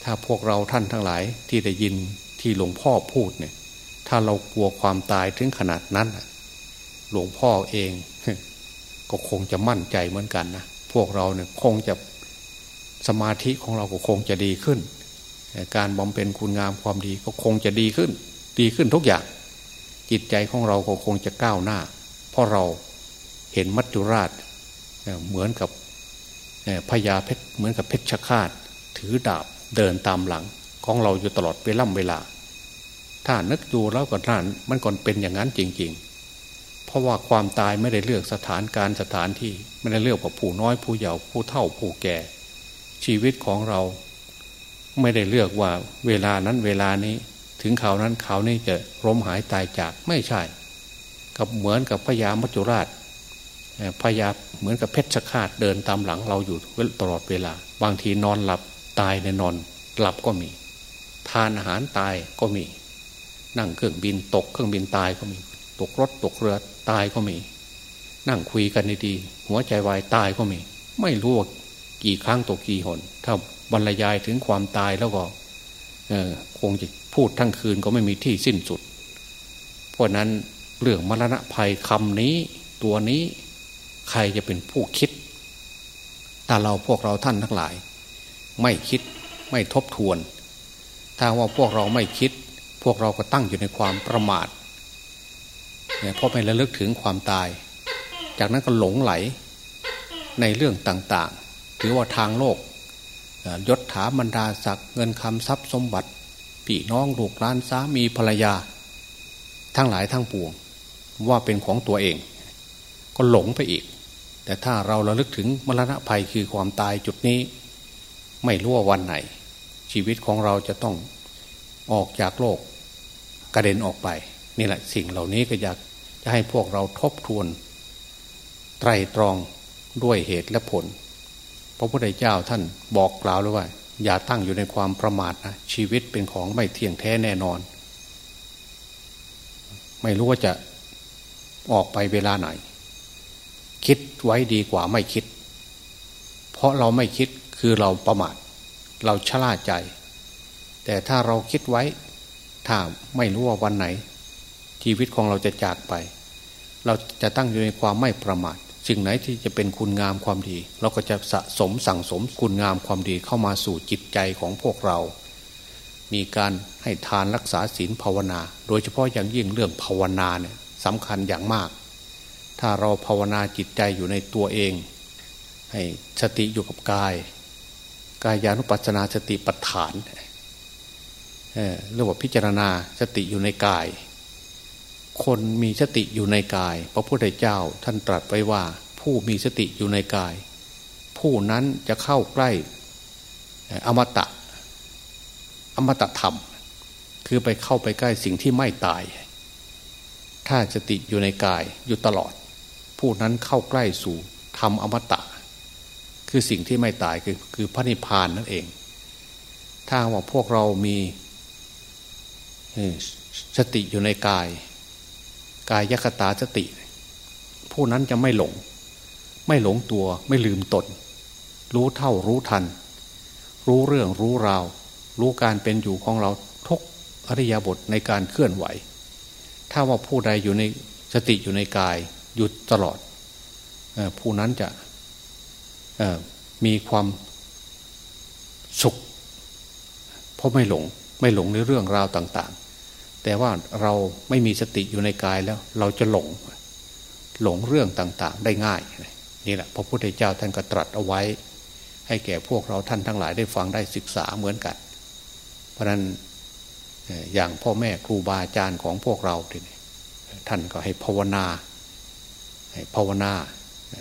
S1: ถ้าพวกเราท่านทั้งหลายที่ได้ยินที่หลวงพ่อพูดเนี่ย ถ้าเรากลัวความตายถึงขนาดนั้น หลวงพ่อเอง ก็คงจะมั่นใจเหมือนกันนะ พวกเราเนี่ยคงจะสมาธิของเราก็คงจะดีขึ้น การบำเพ็ญคุณงามความดีก็คงจะดีขึ้น ดีขึ้นทุกอย่าง จิตใจของเราก็คงจะก้าวหน้า เพราะเราเห็นมัจจุราชเหมือนกับพญาเพชรเหมือนกับเพชฌฆาต ถือดาบเดินตามหลังของเราอยู่ตลอดเวล่ำเวลา ถ้านึกดูแล้วก็ท่านมันก่อนเป็นอย่างนั้นจริง ๆ เพราะว่าความตายไม่ได้เลือกสถานการสถานที่ไม่ได้เลือกว่าผู้น้อยผู้เยาว์ผู้เฒ่าผู้แก่ ชีวิตของเรา ไม่ได้เลือกว่าเวลานั้นเวลานี้ ถึงข่าวนั้นข่าวนี้จะล้มหายตายจากไม่ใช่ กับเหมือนกับพญามัจจุราชพยาเหมือนกับเพชรฆาตเดินตามหลังเราอยู่ตลอดเวลา บางทีนอนหลับตายในนอนหลับก็มี ทานอาหารตายก็มี นั่งเครื่องบินตกเครื่องบินตายก็มี ตกรถตกเรือตายก็มี นั่งคุยกันดีๆหัวใจวายตายก็มี ไม่รู้ว่ากี่ครั้งตกกี่หน ถ้าบ รรยายถึงความตายแล้วก็คงจะพูดทั้งคืนก็ไม่มีที่สิ้นสุด เพราะนั้นเรื่องมรณะภัยคำนี้ตัวนี้ใครจะเป็นผู้คิด แต่เราพวกเราท่านทั้งหลาย ไม่คิดไม่ทบทวน ถ้าว่าพวกเราไม่คิด พวกเราก็ตั้งอยู่ในความประมาทเพราะไม่ระลึกถึงความตาย จากนั้นก็หลงไหลในเรื่องต่างๆ ถือว่าทางโลก ยศถาบรรดาศักดิ์เงินคำทรัพย์สมบัติพี่น้องลูกหลานสามีภรรยา ทั้งหลายทั้งปวง ว่าเป็นของตัวเอง ก็หลงไปอีก แต่ถ้าเราระลึกถึงมรณะภัยคือความตายจุดนี้ ไม่รู้ว่าวันไหน ชีวิตของเราจะต้องออกจากโลก กระเด็นออกไป นี่แหละสิ่งเหล่านี้ก็อยากจะให้พวกเราทบทวน ไตรตรองด้วยเหตุและผล พระพุทธเจ้าท่านบอกกล่าวเลยว่า อย่าตั้งอยู่ในความประมาทนะชีวิตเป็นของไม่เที่ยงแท้แน่นอน ไม่รู้ว่าจะออกไปเวลาไหน คิดไว้ดีกว่าไม่คิด เพราะเราไม่คิดคือเราประมาท เราชะล่าใจ แต่ถ้าเราคิดไว้ ถ้าไม่รู้ว่าวันไหน ชีวิตของเราจะจากไป เราจะตั้งอยู่ในความไม่ประมาท สิ่งไหนที่จะเป็นคุณงามความดี เราก็จะสะสมสั่งสมคุณงามความดีเข้ามาสู่จิตใจของพวกเรา มีการให้ทานรักษาศีลภาวนา โดยเฉพาะอย่างยิ่งเรื่องภาวนาเนี่ยสำคัญอย่างมาก ถ้าเราภาวนาจิตใจอยู่ในตัวเอง ให้สติอยู่กับกาย กายานุปัสสนาสติปัฏฐานเรียกว่าพิจารณาสติอยู่ในกาย คนมีสติอยู่ในกาย พระพุทธเจ้าท่านตรัสไว้ว่า ผู้มีสติอยู่ในกาย ผู้นั้นจะเข้าใกล้อมตะ อมตะธรรม คือไปเข้าไปใกล้สิ่งที่ไม่ตาย ถ้าสติอยู่ในกายอยู่ตลอด ผู้นั้นเข้าใกล้สู่ธรรมอมตะ คือสิ่งที่ไม่ตายคือคือพระนิพพานนั่นเอง ถ้าว่าพวกเรามีสติอยู่ในกาย กายยคตาสติ ผู้นั้นจะไม่หลง ไม่หลงตัวไม่ลืมตน รู้เท่ารู้ทัน รู้เรื่องรู้ราว รู้การเป็นอยู่ของเราทุกอริยบทในการเคลื่อนไหว ถ้าว่าผู้ใดอยู่ในสติอยู่ในกายหยุดตลอดผู้นั้นจะมีความสุข เพราะไม่หลงไม่หลงในเรื่องราวต่าง ๆ แต่ว่าเราไม่มีสติอยู่ในกายแล้ว เราจะหลง หลงเรื่องต่างๆ ได้ง่าย นี่แหละพระพุทธเจ้าท่านก็ตรัสเอาไว้ ให้แก่พวกเราท่านทั้งหลายได้ฟังได้ศึกษาเหมือนกัน เพราะนั้นอย่างพ่อแม่ครูบาอาจารย์ของพวกเราท่านก็ให้ภาวนาให้ภาวนา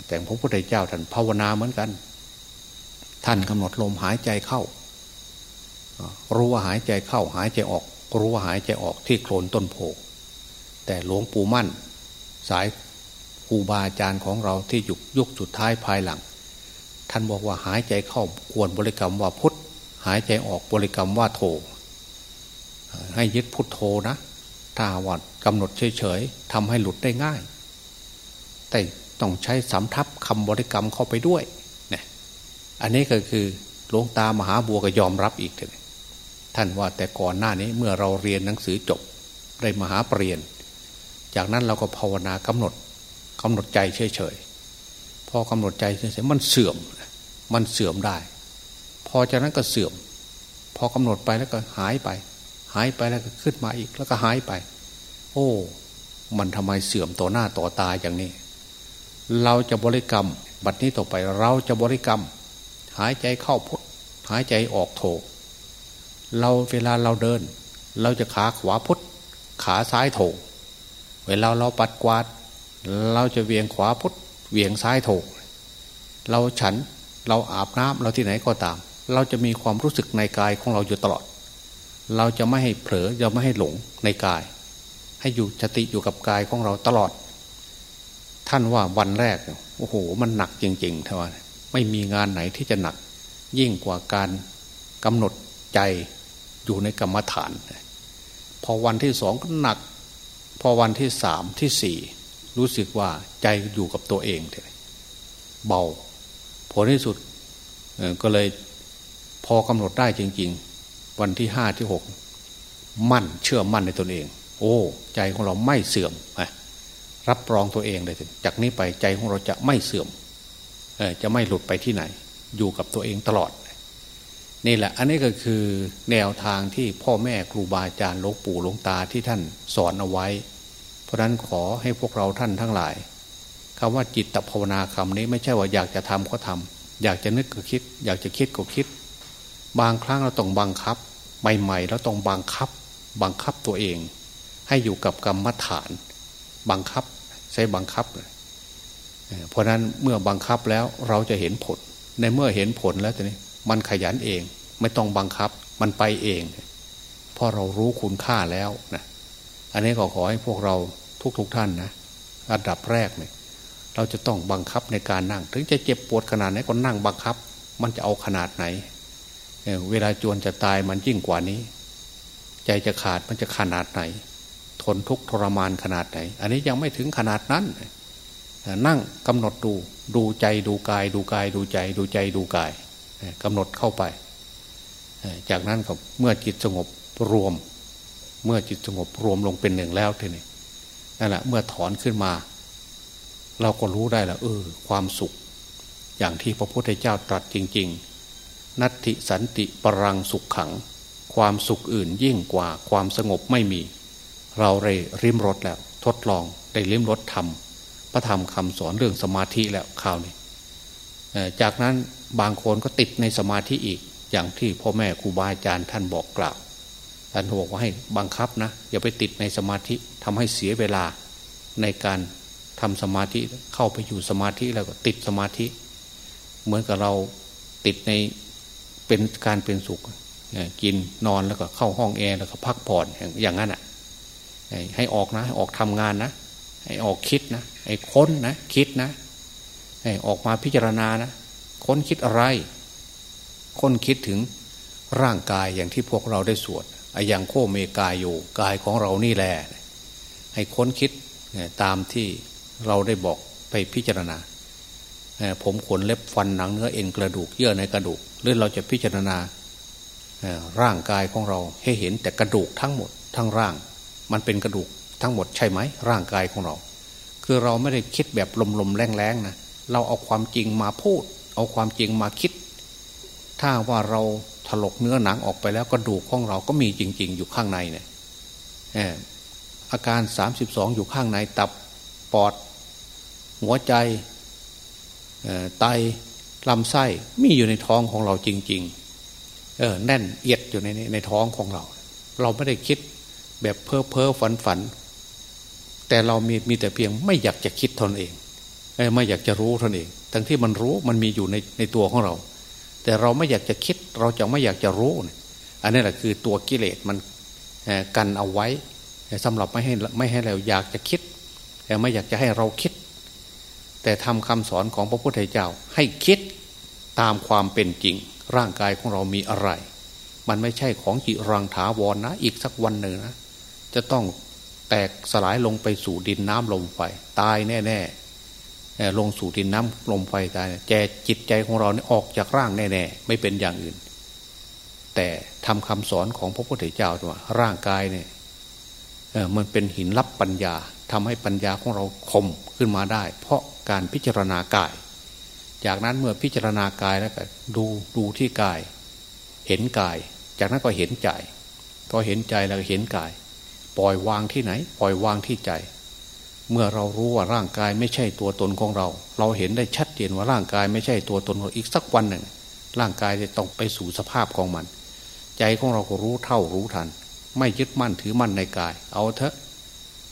S1: แต่พระพุทธเจ้าท่านภาวนาเหมือนกัน ท่านกำหนดลมหายใจเข้า รู้ว่าหายใจเข้าหายใจออก รู้ว่าหายใจออกที่โคลนต้นโพแต่หลวงปู่มั่น สายครูบาอาจารย์ของเราที่ยุคยุคสุดท้ายภายหลัง ท่านบอกว่าหายใจเข้าควรบริกรรมว่าพุทธหายใจออกบริกรรมว่าโท ให้ยึดพุทโธนะถ้าวัดกำหนดเฉยๆทำให้หลุดได้ง่าย แต่ต้องใช้สำทับคำบริกรรมเข้าไปด้วยเนี่ยอันนี้ก็คือหลวงตามหาบัวก็ยอมรับอีกเลย ท่านว่าแต่ก่อนหน้านี้เมื่อเราเรียนหนังสือจบได้มหาปรริญญาจากนั้นเราก็ภาวนากำหนดกำหนดใจเฉยๆพอกำหนดใจเฉยๆมันเสื่อม มันเสื่อมได้ พอจากนั้นก็เสื่อม พอกำหนดไปแล้วก็หายไป หายไปแล้วก็ขึ้นมาอีกแล้วก็หายไป โอ้ มันทำไมเสื่อมต่อหน้าต่อตาอย่างนี้ เราจะบริกรรม บัดนี้ต่อไปเราจะบริกรรม หายใจเข้าพุทหายใจออกโถ เราเวลาเราเดิน เราจะขาขวาพุทธขาซ้ายโถเวลาเราปัดกวาด เราจะเวียงขวาพุทธเวียงซ้ายโถเราฉันเราอาบน้ำเราที่ไหนก็ตาม เราจะมีความรู้สึกในกายของเราอยู่ตลอด เราจะไม่ให้เผลอจะไม่ให้หลงในกาย ให้อยู่สติอยู่กับกายของเราตลอด ท่านว่าวันแรกโอ้โหมันหนักจริงๆท่านว่าไม่มีงานไหนที่จะหนักยิ่งกว่าการกำหนดใจ อยู่ในกรรมฐาน พอวันที่สองก็หนัก พอวันที่สามที่สี่รู้สึกว่าใจอยู่กับตัวเองเบาผลที่สุดก็เลยพอกำหนดได้จริง ๆ วันที่ห้าที่หกมั่นเชื่อมั่นในตนเอง โอ้ ใจของเราไม่เสื่อมรับรองตัวเองเลยจากนี้ไปใจของเราจะไม่เสื่อมจะไม่หลุดไปที่ไหน อยู่กับตัวเองตลอด นี่แหละอันนี้ก็คือแนวทางที่พ่อแม่ครูบาอาจารย์หลวงปู่หลวงตาที่ท่านสอนเอาไว้ เพราะนั้นขอให้พวกเราท่านทั้งหลายคำว่าจิตตภาวนาคำนี้ไม่ใช่ว่าอยากจะทำก็ทำอยากจะนึกก็คิด อยากจะคิดก็คิด บางครั้งเราต้องบังคับ ใหม่ๆเราต้องบังคับ บังคับตัวเอง ให้อยู่กับกรรมฐาน บังคับใช้บังคับ เพราะนั้นเมื่อบังคับแล้วเราจะเห็นผล ในเมื่อเห็นผลแล้วตอนนี้ มันขยันเอง ไม่ต้องบังคับ มันไปเองเพราะเรารู้คุณค่าแล้วนะอันนี้ก็ขอให้พวกเราทุกๆทท่านนะอันดับแรกเนี่ยเราจะต้องบังคับในการนั่ง ถึงจะเจ็บปวดขนาดไหนก็นั่งบังคับ มันจะเอาขนาดไหนเเวลาจวนจะตายมันยิ่งกว่านี้ ใจจะขาดมันจะขนาดไหน ทนทุกทรมานขนาดไหน อันนี้ยังไม่ถึงขนาดนั้น นั่งกำหนดดู ดูใจดูกาย ดูกาย ดูใจ ดูใจดูกาย กำหนดเข้าไป จากนั้นก็เมื่อจิตสงบรวม เมื่อจิตสงบรวมลงเป็นหนึ่งแล้วทีนี้นั่นแหละเมื่อถอนขึ้นมา เราก็รู้ได้ล้วเออ ความสุข อย่างที่พระพุทธเจ้าตรัสจริง ๆ นัตติสันติปรังสุขขัง ความสุขอื่นยิ่งกว่าความสงบไม่มี เราได้ริมรถแล้ว ทดลองได้ริมรถทำพระธรรมคำสอนเรื่องสมาธิแล้วคราวนี้ จากนั้นบางคนก็ติดในสมาธิอีก อย่างที่พ่อแม่ครูบาอาจารย์ท่านบอกกล่าวท่านบอกว่าให้บังคับนะอย่าไปติดในสมาธิทำให้เสียเวลาในการทำสมาธิเข้าไปอยู่สมาธิแล้วก็ติดสมาธิ เหมือนกับเราติดในเป็นการเป็นสุขกินนอนแล้วก็เข้าห้องแอร์แล้วก็พักผ่อนอย่างนั้นอะให้ออกนะให้ออกทำงานนะ ให้ออกคิดนะให้ค้นนะคิดนะ ออกมาพิจารณานะค้นคิดอะไร ค้นคิดถึงร่างกายอย่างที่พวกเราได้สวดอยังโคเมกายอยู่กายของเรานี่แหละให้ค้นคิดตามที่เราได้บอกไปพิจารณา ผมขนเล็บฟันหนังเนื้อเอ็นกระดูกเยื่อในกระดูกหรือเราจะพิจารณาร่างกายของเราให้เห็นแต่กระดูกทั้งหมดทั้งร่าง มันเป็นกระดูกทั้งหมดใช่ไหมร่างกายของเรา คือเราไม่ได้คิดแบบลมๆแรงๆนะ เราเอาความจริงมาพูด เอาความจริงมาคิด ถ้าว่าเราถลกเนื้อหนังออกไปแล้วกระดูกของเราก็มีจริง ๆ อยู่ข้างในเนี่ยอาการ 32 อยู่ข้างในตับปอด หัวใจไตลำไส้มีอยู่ในท้องของเราจริง ๆ เออแน่นเอียดอยู่ในในท้องของเรา เราไม่ได้คิดแบบเพ้อเพ้อฝันฝัน แต่เรามีมีแต่เพียงไม่อยากจะคิดทนเอง ไม่อยากจะรู้ท่านเองทั้งที่มันรู้มันมีอยู่ในในตัวของเรา แต่เราไม่อยากจะคิดเราจะไม่อยากจะรู้อันนี้แหละคือตัวกิเลสมันกันเอาไว้สำหรับไม่ให้ไม่ให้เราอยากจะคิดแต่ไม่อยากจะให้เราคิด แต่ทำคำสอนของพระพุทธเจ้าให้คิดตามความเป็นจริง ร่างกายของเรามีอะไร มันไม่ใช่ของจิรังถาวรนนะ อีกสักวันหนึ่งนะ จะต้องแตกสลายลงไปสู่ดินน้ำลมไฟตายแน่ ๆ ลงสู่ดินน้ำลมไฟตายแจจิตใจของเราเนี่ยออกจากร่างแน่ๆไม่เป็นอย่างอื่น แต่ทำคำสอนของพระพุทธเจ้าว่าร่างกายเนี่ยมันเป็นหินรับปัญญาทำให้ปัญญาของเราคมขึ้นมาได้ เพราะการพิจารณากาย จากนั้นเมื่อพิจารณากายแล้วก็ดูดูที่กาย เห็นกาย จากนั้นก็เห็นใจพอเห็นใจแล้วเห็นกาย ปล่อยวางที่ไหน ปล่อยวางที่ใจ เมื่อเรารู้ว่าร่างกายไม่ใช่ตัวตนของเรา เราเห็นได้ชัดเจนว่าร่างกายไม่ใช่ตัวตนของอีกสักวันหนึ่ง ร่างกายจะต้องไปสู่สภาพของมัน ใจของเราก็รู้เท่ารู้ทัน ไม่ยึดมั่นถือมั่นในกาย เอาเถอะ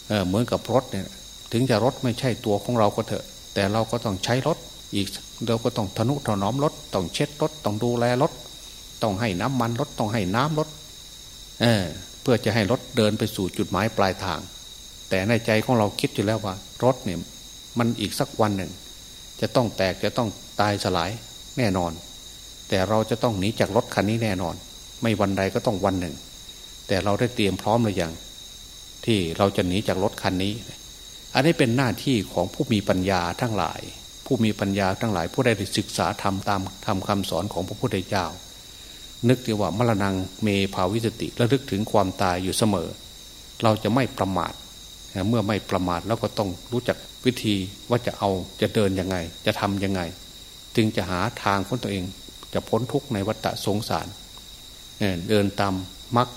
S1: เเหมือนกับรถเนี่ย ถึงจะรถไม่ใช่ตัวของเราก็เถอะ แต่เราก็ต้องใช้รถอีกเราก็ต้องทนุถนอมรถต้องเช็ดรถต้องดูแลรถต้องให้น้ำมันรถต้องให้น้ำรถเเพื่อจะให้รถเดินไปสู่จุดหมายปลายทาง แต่ในใจของเราคิดอยู่แล้วว่า รถเนี่ยมันอีกสักวันหนึ่ง จะต้องแตกจะต้องตายสลายแน่นอน แต่เราจะต้องหนีจากรถคันนี้แน่นอน ไม่วันใดก็ต้องวันหนึ่ง แต่เราได้เตรียมพร้อมหรือยังที่เราจะหนีจากรถคันนี้ อันนี้เป็นหน้าที่ของผู้มีปัญญาทั้งหลาย ผู้มีปัญญาทั้งหลาย ผู้ได้ศึกษาทำตามทำคำสอนของพระพุทธเจ้า นึกถึงว่ามรณงเมภาวิสติและลึกถึงความตายอยู่เสมอ เราจะไม่ประมาท เมื่อไม่ประมาทแล้วก็ต้องรู้จักวิธีว่าจะเอาจะเดินยังไง จะทํำยังไง จึงจะหาทางของตัวเอง จะพ้นทุกข์ในวัฏสงสารเดินตามมรรค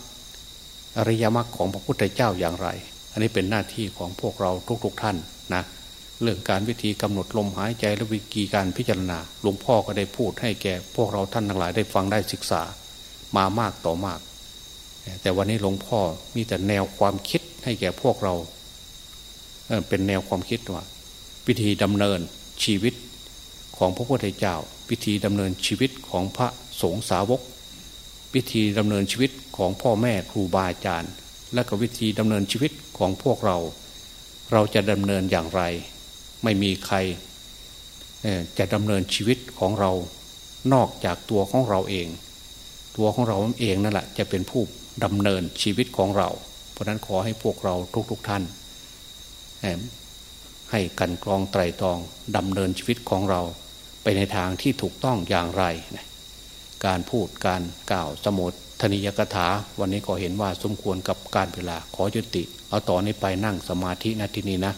S1: อริยมรรคของพระพุทธเจ้าอย่างไร อันนี้เป็นหน้าที่ของพวกเราทุกๆทท่านนะเรื่องการวิธีกำหนดลมหายใจและวิธีการพิจารณาหลวงพ่อก็ได้พูดให้แก่ พวกเราท่านทั้งหลายได้ฟังได้ศึกษา มามากต่อมาก แต่วันนี้หลวงพ่อมีแต่แนวความคิดให้แก่พวกเรา เป็นแนวความคิดว่าวิธีดำเนินชีวิตของพระพุทธเจ้า วิธีดำเนินชีวิตของพระสงฆ์สาวก วิธีดำเนินชีวิตของพ่อแม่ครูบาอาจารย์ และก็วิธีดำเนินชีวิตของพวกเรา เราจะดำเนินอย่างไร ไม่มีใครจะดำเนินชีวิตของเรานอกจากตัวของเราเอง ตัวของเราเองนั่นแหละจะเป็นผู้ดำเนินชีวิตของเรา เพราะนั้นขอให้พวกเราทุกๆทท่าน ให้กันกรองไตรตรองดำเนินชีวิตของเราไปในทางที่ถูกต้องอย่างไร การพูดการกล่าวสมุดธนิยกถา วันนี้ก็เห็นว่าสมควรกับการเวลาขอจุติ เอาต่อนนี้ไปนั่งสมาธินาทีนี้นะ